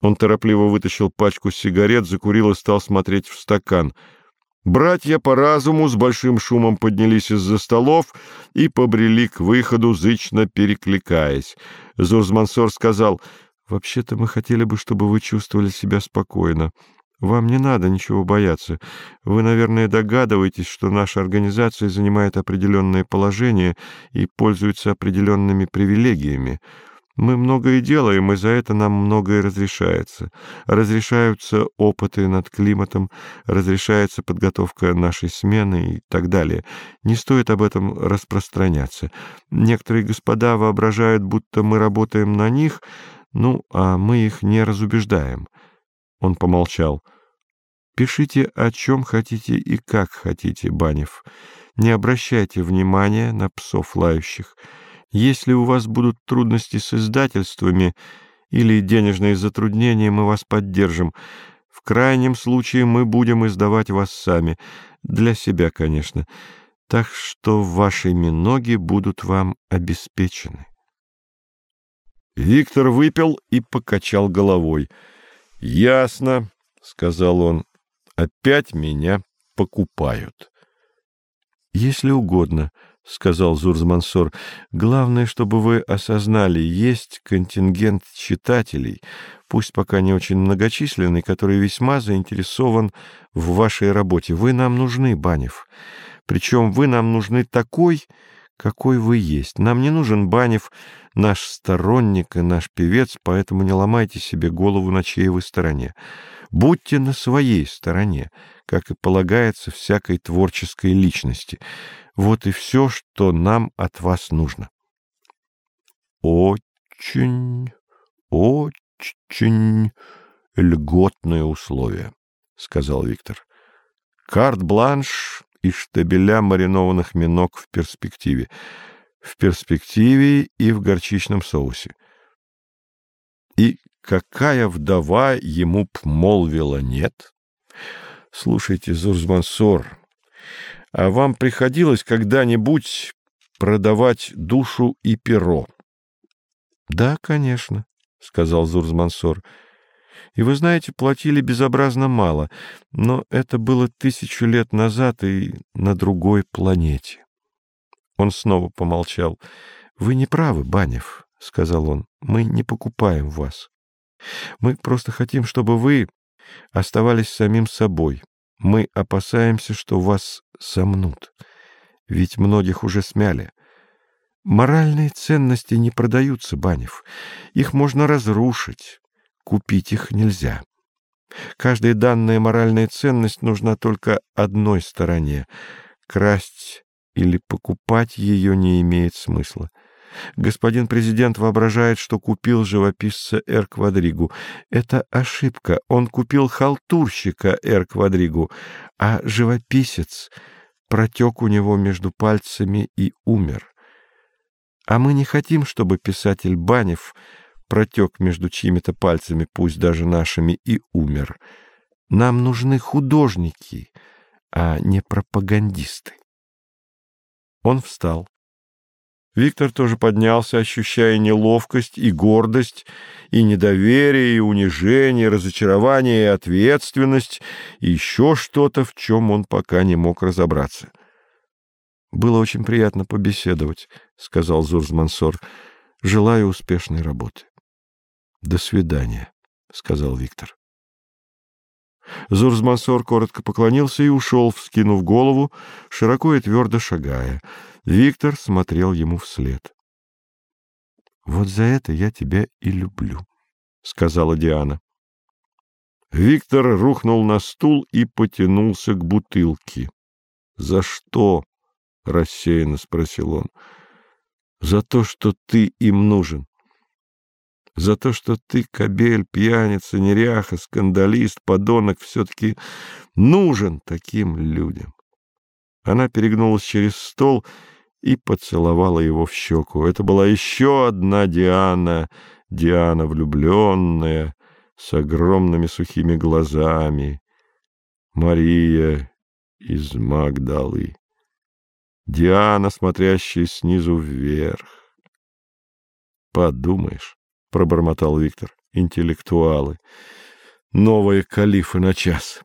Он торопливо вытащил пачку сигарет, закурил и стал смотреть в стакан. Братья по разуму с большим шумом поднялись из-за столов и побрели к выходу, зычно перекликаясь. Зурзмансор сказал, «Вообще-то мы хотели бы, чтобы вы чувствовали себя спокойно. Вам не надо ничего бояться. Вы, наверное, догадываетесь, что наша организация занимает определенное положение и пользуется определенными привилегиями. Мы многое делаем, и за это нам многое разрешается. Разрешаются опыты над климатом, разрешается подготовка нашей смены и так далее. Не стоит об этом распространяться. Некоторые господа воображают, будто мы работаем на них, ну, а мы их не разубеждаем. Он помолчал. «Пишите, о чем хотите и как хотите, Банев. Не обращайте внимания на псов лающих». Если у вас будут трудности с издательствами или денежные затруднения, мы вас поддержим. В крайнем случае мы будем издавать вас сами. Для себя, конечно. Так что ваши миноги будут вам обеспечены. Виктор выпил и покачал головой. «Ясно», — сказал он, — «опять меня покупают». «Если угодно», — сказал Зурзмансор. — Главное, чтобы вы осознали, есть контингент читателей, пусть пока не очень многочисленный, который весьма заинтересован в вашей работе. Вы нам нужны, Банев. Причем вы нам нужны такой, какой вы есть. Нам не нужен Банев, наш сторонник и наш певец, поэтому не ломайте себе голову, на чьей вы стороне. Будьте на своей стороне, как и полагается всякой творческой личности. Вот и все, что нам от вас нужно. Очень, очень льготные условия, — сказал Виктор. Карт-бланш и штабеля маринованных миног в перспективе. В перспективе и в горчичном соусе. И какая вдова ему б молвила нет? Слушайте, Зурзмансор, а вам приходилось когда-нибудь продавать душу и перо? — Да, конечно, — сказал Зурзмансор. — И вы знаете, платили безобразно мало, но это было тысячу лет назад и на другой планете. Он снова помолчал. — Вы не правы, Банев, — сказал он. — Мы не покупаем вас. Мы просто хотим, чтобы вы оставались самим собой. Мы опасаемся, что вас сомнут, ведь многих уже смяли. Моральные ценности не продаются, Банев. Их можно разрушить, купить их нельзя. Каждая данная моральная ценность нужна только одной стороне. Красть или покупать ее не имеет смысла. Господин президент воображает, что купил живописца Эр Квадригу. Это ошибка. Он купил халтурщика Эр Квадригу, а живописец протек у него между пальцами и умер. А мы не хотим, чтобы писатель Банев протек между чьими-то пальцами, пусть даже нашими, и умер. Нам нужны художники, а не пропагандисты. Он встал. Виктор тоже поднялся, ощущая неловкость и гордость, и недоверие, и унижение, и разочарование, и ответственность, и еще что-то, в чем он пока не мог разобраться. «Было очень приятно побеседовать», — сказал Зурзмансор. «Желаю успешной работы». «До свидания», — сказал Виктор. Зурзмансор коротко поклонился и ушел, вскинув голову, широко и твердо шагая — Виктор смотрел ему вслед. — Вот за это я тебя и люблю, — сказала Диана. Виктор рухнул на стул и потянулся к бутылке. — За что? — рассеянно спросил он. — За то, что ты им нужен. За то, что ты, кобель, пьяница, неряха, скандалист, подонок, все-таки нужен таким людям. Она перегнулась через стол и и поцеловала его в щеку. Это была еще одна Диана, Диана влюбленная, с огромными сухими глазами. Мария из Магдалы. Диана, смотрящая снизу вверх. «Подумаешь», — пробормотал Виктор, интеллектуалы. Новые калифы на час.